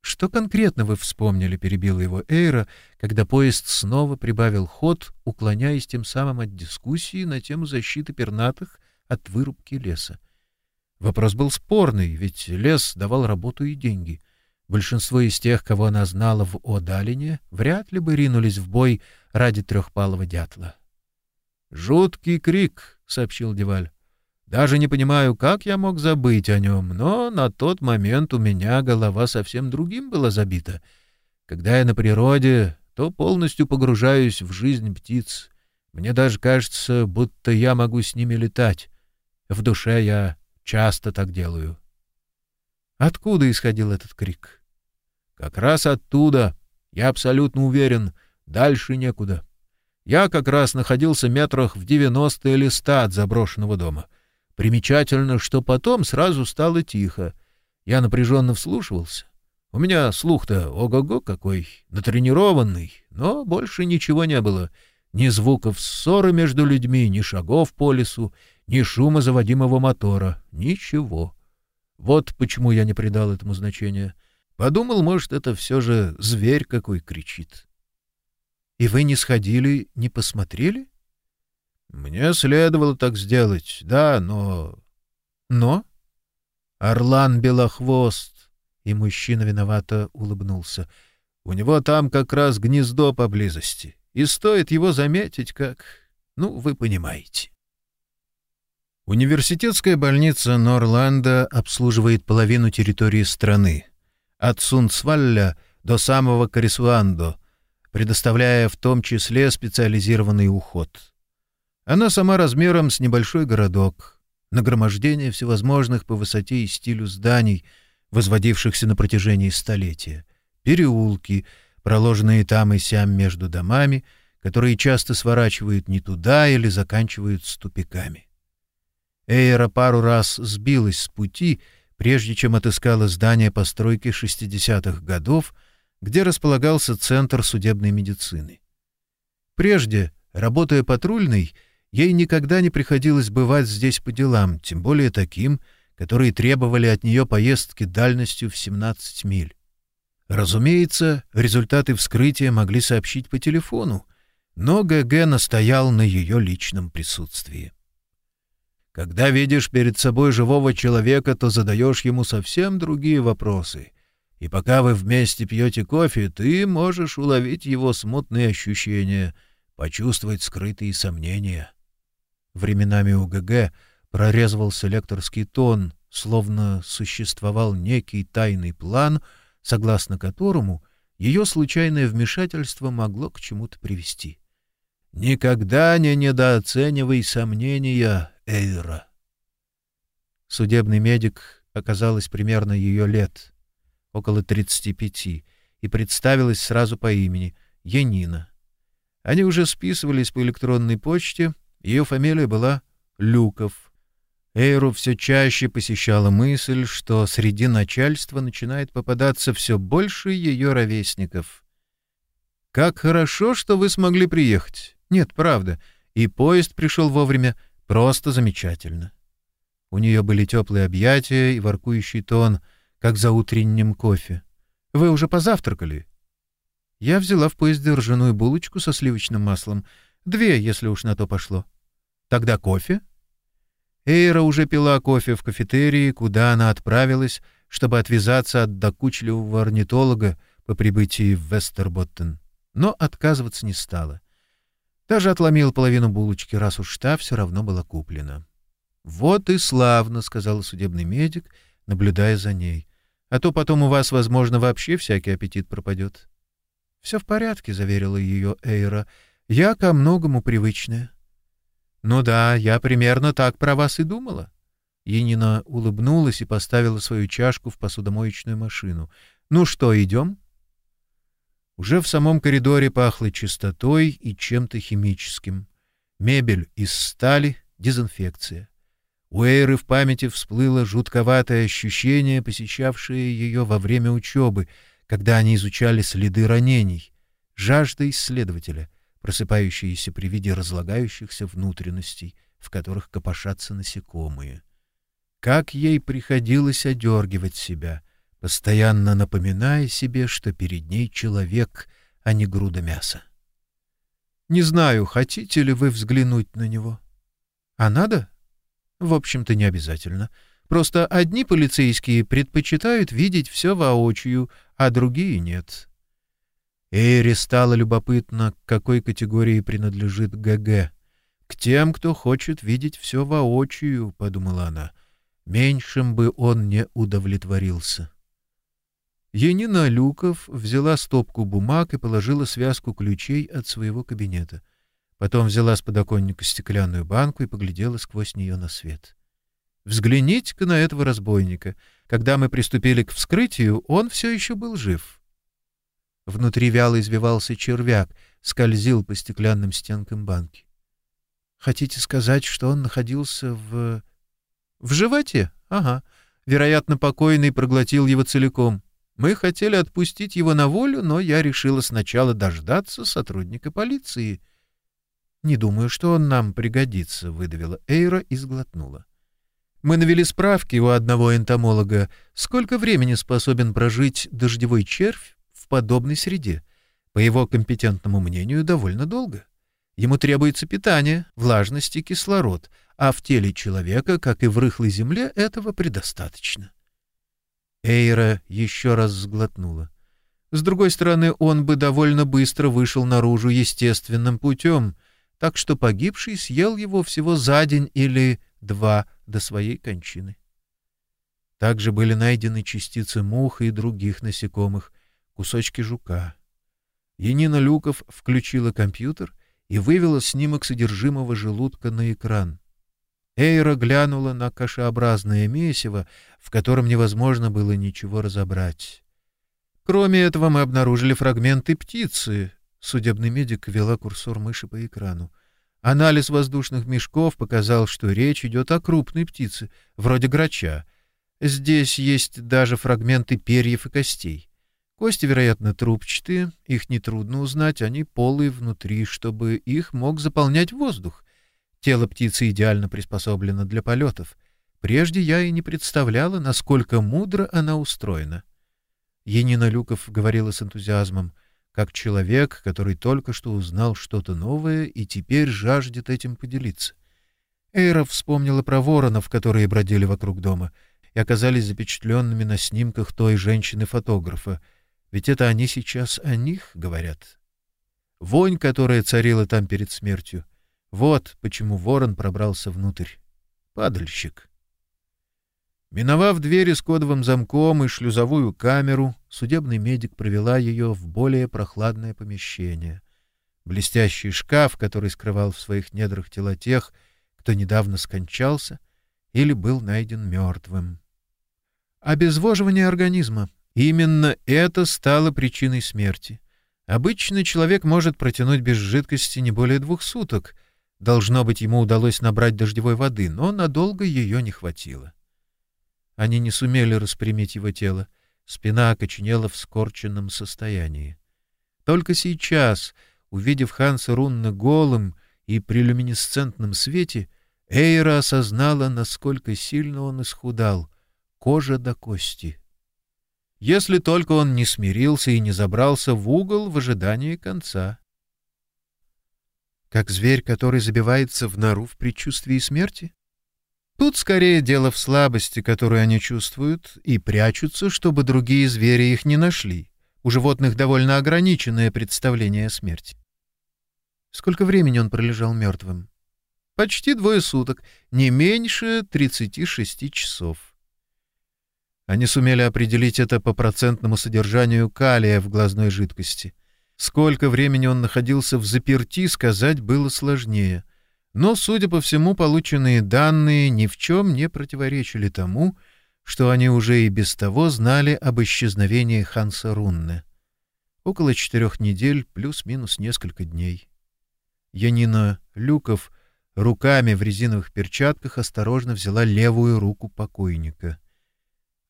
«Что конкретно вы вспомнили?» — перебил его Эйра, когда поезд снова прибавил ход, уклоняясь тем самым от дискуссии на тему защиты пернатых от вырубки леса. Вопрос был спорный, ведь лес давал работу и деньги. Большинство из тех, кого она знала в Одалине, вряд ли бы ринулись в бой ради трехпалого дятла. «Жуткий крик», — сообщил Деваль. «Даже не понимаю, как я мог забыть о нем, но на тот момент у меня голова совсем другим была забита. Когда я на природе, то полностью погружаюсь в жизнь птиц. Мне даже кажется, будто я могу с ними летать. В душе я часто так делаю». Откуда исходил этот крик? Как раз оттуда. Я абсолютно уверен. Дальше некуда. Я как раз находился метрах в девяносто или ста от заброшенного дома. Примечательно, что потом сразу стало тихо. Я напряженно вслушивался. У меня слух-то ого-го какой, натренированный, но больше ничего не было. Ни звуков ссоры между людьми, ни шагов по лесу, ни шума заводимого мотора. Ничего. Вот почему я не придал этому значения. Подумал, может, это все же зверь какой кричит. — И вы не сходили, не посмотрели? — Мне следовало так сделать, да, но... — Но? — Орлан Белохвост. И мужчина виновато улыбнулся. У него там как раз гнездо поблизости. И стоит его заметить, как... Ну, вы понимаете. Университетская больница Норланда обслуживает половину территории страны, от Сунцвалля до самого Карисуандо, предоставляя в том числе специализированный уход. Она сама размером с небольшой городок, нагромождение всевозможных по высоте и стилю зданий, возводившихся на протяжении столетия, переулки, проложенные там и сям между домами, которые часто сворачивают не туда или заканчивают тупиками. Эйра пару раз сбилась с пути, прежде чем отыскала здание постройки 60-х годов, где располагался Центр судебной медицины. Прежде, работая патрульной, ей никогда не приходилось бывать здесь по делам, тем более таким, которые требовали от нее поездки дальностью в 17 миль. Разумеется, результаты вскрытия могли сообщить по телефону, но ГГ настоял на ее личном присутствии. Когда видишь перед собой живого человека, то задаешь ему совсем другие вопросы. И пока вы вместе пьете кофе, ты можешь уловить его смутные ощущения, почувствовать скрытые сомнения. Временами у ГГ прорезывался лекторский тон, словно существовал некий тайный план, согласно которому ее случайное вмешательство могло к чему-то привести. «Никогда не недооценивай сомнения», Эйра. Судебный медик оказалась примерно ее лет, около 35, и представилась сразу по имени — Янина. Они уже списывались по электронной почте, ее фамилия была Люков. Эйру все чаще посещала мысль, что среди начальства начинает попадаться все больше ее ровесников. «Как хорошо, что вы смогли приехать!» «Нет, правда. И поезд пришел вовремя, Просто замечательно. У нее были теплые объятия и воркующий тон, как за утренним кофе. «Вы уже позавтракали?» Я взяла в поезде ржаную булочку со сливочным маслом. Две, если уж на то пошло. «Тогда кофе?» Эйра уже пила кофе в кафетерии, куда она отправилась, чтобы отвязаться от докучливого орнитолога по прибытии в Вестерботтен, но отказываться не стала. Даже отломил половину булочки, раз уж та все равно была куплена. «Вот и славно», — сказал судебный медик, наблюдая за ней. «А то потом у вас, возможно, вообще всякий аппетит пропадет». «Все в порядке», — заверила ее Эйра. «Я ко многому привычная». «Ну да, я примерно так про вас и думала». Енина улыбнулась и поставила свою чашку в посудомоечную машину. «Ну что, идем?» Уже в самом коридоре пахло чистотой и чем-то химическим. Мебель из стали, дезинфекция. У Эйры в памяти всплыло жутковатое ощущение, посещавшее ее во время учебы, когда они изучали следы ранений, жажда исследователя, просыпающаяся при виде разлагающихся внутренностей, в которых копошатся насекомые. Как ей приходилось одергивать себя, постоянно напоминая себе, что перед ней человек, а не груда мяса. «Не знаю, хотите ли вы взглянуть на него?» «А надо?» В общем-то, не обязательно. Просто одни полицейские предпочитают видеть все воочию, а другие нет. Эйре стало любопытно, к какой категории принадлежит ГГ. «К тем, кто хочет видеть все воочию», — подумала она. Меньшим бы он не удовлетворился. Енина Люков взяла стопку бумаг и положила связку ключей от своего кабинета — Потом взяла с подоконника стеклянную банку и поглядела сквозь нее на свет. «Взгляните-ка на этого разбойника. Когда мы приступили к вскрытию, он все еще был жив». Внутри вяло извивался червяк, скользил по стеклянным стенкам банки. «Хотите сказать, что он находился в...» «В животе? Ага. Вероятно, покойный проглотил его целиком. Мы хотели отпустить его на волю, но я решила сначала дождаться сотрудника полиции». «Не думаю, что он нам пригодится», — выдавила Эйра и сглотнула. «Мы навели справки у одного энтомолога, сколько времени способен прожить дождевой червь в подобной среде. По его компетентному мнению, довольно долго. Ему требуется питание, влажность и кислород, а в теле человека, как и в рыхлой земле, этого предостаточно». Эйра еще раз сглотнула. С другой стороны, он бы довольно быстро вышел наружу естественным путем — так что погибший съел его всего за день или два до своей кончины. Также были найдены частицы мух и других насекомых, кусочки жука. Енина Люков включила компьютер и вывела снимок содержимого желудка на экран. Эйра глянула на кашеобразное месиво, в котором невозможно было ничего разобрать. Кроме этого мы обнаружили фрагменты птицы, Судебный медик вела курсор мыши по экрану. Анализ воздушных мешков показал, что речь идет о крупной птице, вроде грача. Здесь есть даже фрагменты перьев и костей. Кости, вероятно, трубчатые, их нетрудно узнать, они полые внутри, чтобы их мог заполнять воздух. Тело птицы идеально приспособлено для полетов. Прежде я и не представляла, насколько мудро она устроена. Енина Люков говорила с энтузиазмом — как человек, который только что узнал что-то новое и теперь жаждет этим поделиться. Эйра вспомнила про воронов, которые бродили вокруг дома и оказались запечатленными на снимках той женщины-фотографа, ведь это они сейчас о них говорят. Вонь, которая царила там перед смертью, вот почему ворон пробрался внутрь. Падальщик. Миновав двери с кодовым замком и шлюзовую камеру, судебный медик провела ее в более прохладное помещение. Блестящий шкаф, который скрывал в своих недрах тела тех, кто недавно скончался или был найден мертвым. Обезвоживание организма. Именно это стало причиной смерти. Обычный человек может протянуть без жидкости не более двух суток. Должно быть, ему удалось набрать дождевой воды, но надолго ее не хватило. Они не сумели распрямить его тело. Спина окоченела в скорченном состоянии. Только сейчас, увидев Ханса Рунна голым и при люминесцентном свете, Эйра осознала, насколько сильно он исхудал, кожа до кости. Если только он не смирился и не забрался в угол в ожидании конца. Как зверь, который забивается в нору в предчувствии смерти? Тут скорее дело в слабости, которую они чувствуют, и прячутся, чтобы другие звери их не нашли. У животных довольно ограниченное представление о смерти. Сколько времени он пролежал мертвым? Почти двое суток, не меньше 36 часов. Они сумели определить это по процентному содержанию калия в глазной жидкости. Сколько времени он находился в заперти, сказать было сложнее. Но, судя по всему, полученные данные ни в чем не противоречили тому, что они уже и без того знали об исчезновении Ханса Рунне. Около четырех недель плюс-минус несколько дней. Янина Люков руками в резиновых перчатках осторожно взяла левую руку покойника —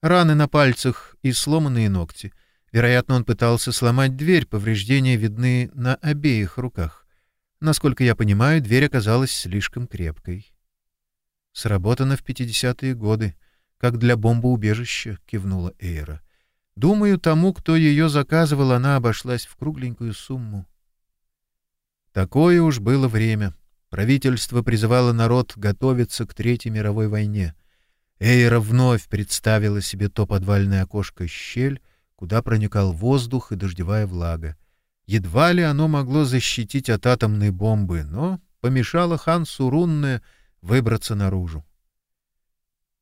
Раны на пальцах и сломанные ногти. Вероятно, он пытался сломать дверь, повреждения видны на обеих руках. Насколько я понимаю, дверь оказалась слишком крепкой. «Сработано в 50-е годы, как для бомбоубежища», — кивнула Эйра. «Думаю, тому, кто ее заказывал, она обошлась в кругленькую сумму». Такое уж было время. Правительство призывало народ готовиться к Третьей мировой войне — Эйра вновь представила себе то подвальное окошко-щель, куда проникал воздух и дождевая влага. Едва ли оно могло защитить от атомной бомбы, но помешало Хансу Рунне выбраться наружу.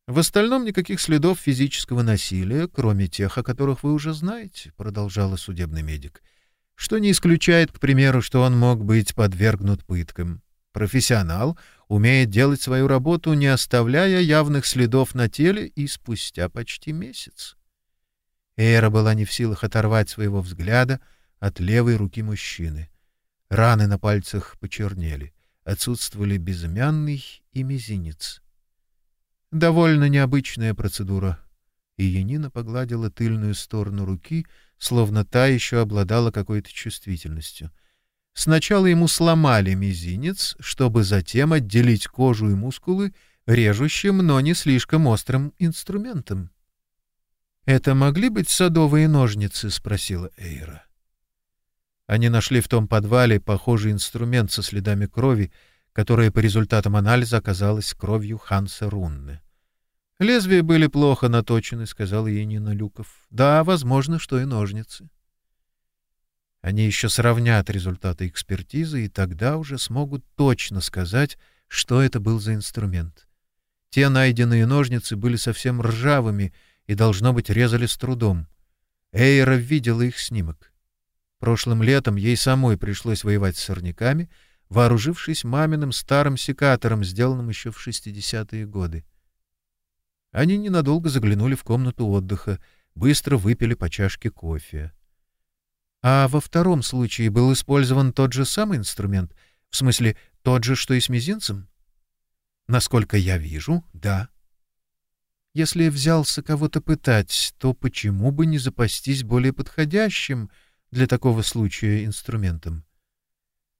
В остальном никаких следов физического насилия, кроме тех, о которых вы уже знаете, — продолжала судебный медик, — что не исключает, к примеру, что он мог быть подвергнут пыткам. Профессионал умеет делать свою работу, не оставляя явных следов на теле и спустя почти месяц. Эра была не в силах оторвать своего взгляда от левой руки мужчины. Раны на пальцах почернели, отсутствовали безымянный и мизинец. Довольно необычная процедура. И Янина погладила тыльную сторону руки, словно та еще обладала какой-то чувствительностью — Сначала ему сломали мизинец, чтобы затем отделить кожу и мускулы режущим, но не слишком острым инструментом. «Это могли быть садовые ножницы?» — спросила Эйра. Они нашли в том подвале похожий инструмент со следами крови, которая по результатам анализа оказалась кровью Ханса Рунны. «Лезвия были плохо наточены», — сказал ей Нина Люков. «Да, возможно, что и ножницы». Они еще сравнят результаты экспертизы и тогда уже смогут точно сказать, что это был за инструмент. Те найденные ножницы были совсем ржавыми и, должно быть, резали с трудом. Эйра видела их снимок. Прошлым летом ей самой пришлось воевать с сорняками, вооружившись маминым старым секатором, сделанным еще в 60-е годы. Они ненадолго заглянули в комнату отдыха, быстро выпили по чашке кофе. А во втором случае был использован тот же самый инструмент? В смысле, тот же, что и с мизинцем? Насколько я вижу, да. Если взялся кого-то пытать, то почему бы не запастись более подходящим для такого случая инструментом?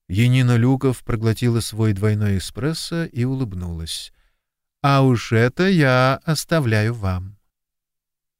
Енина Люков проглотила свой двойной эспрессо и улыбнулась. «А уж это я оставляю вам».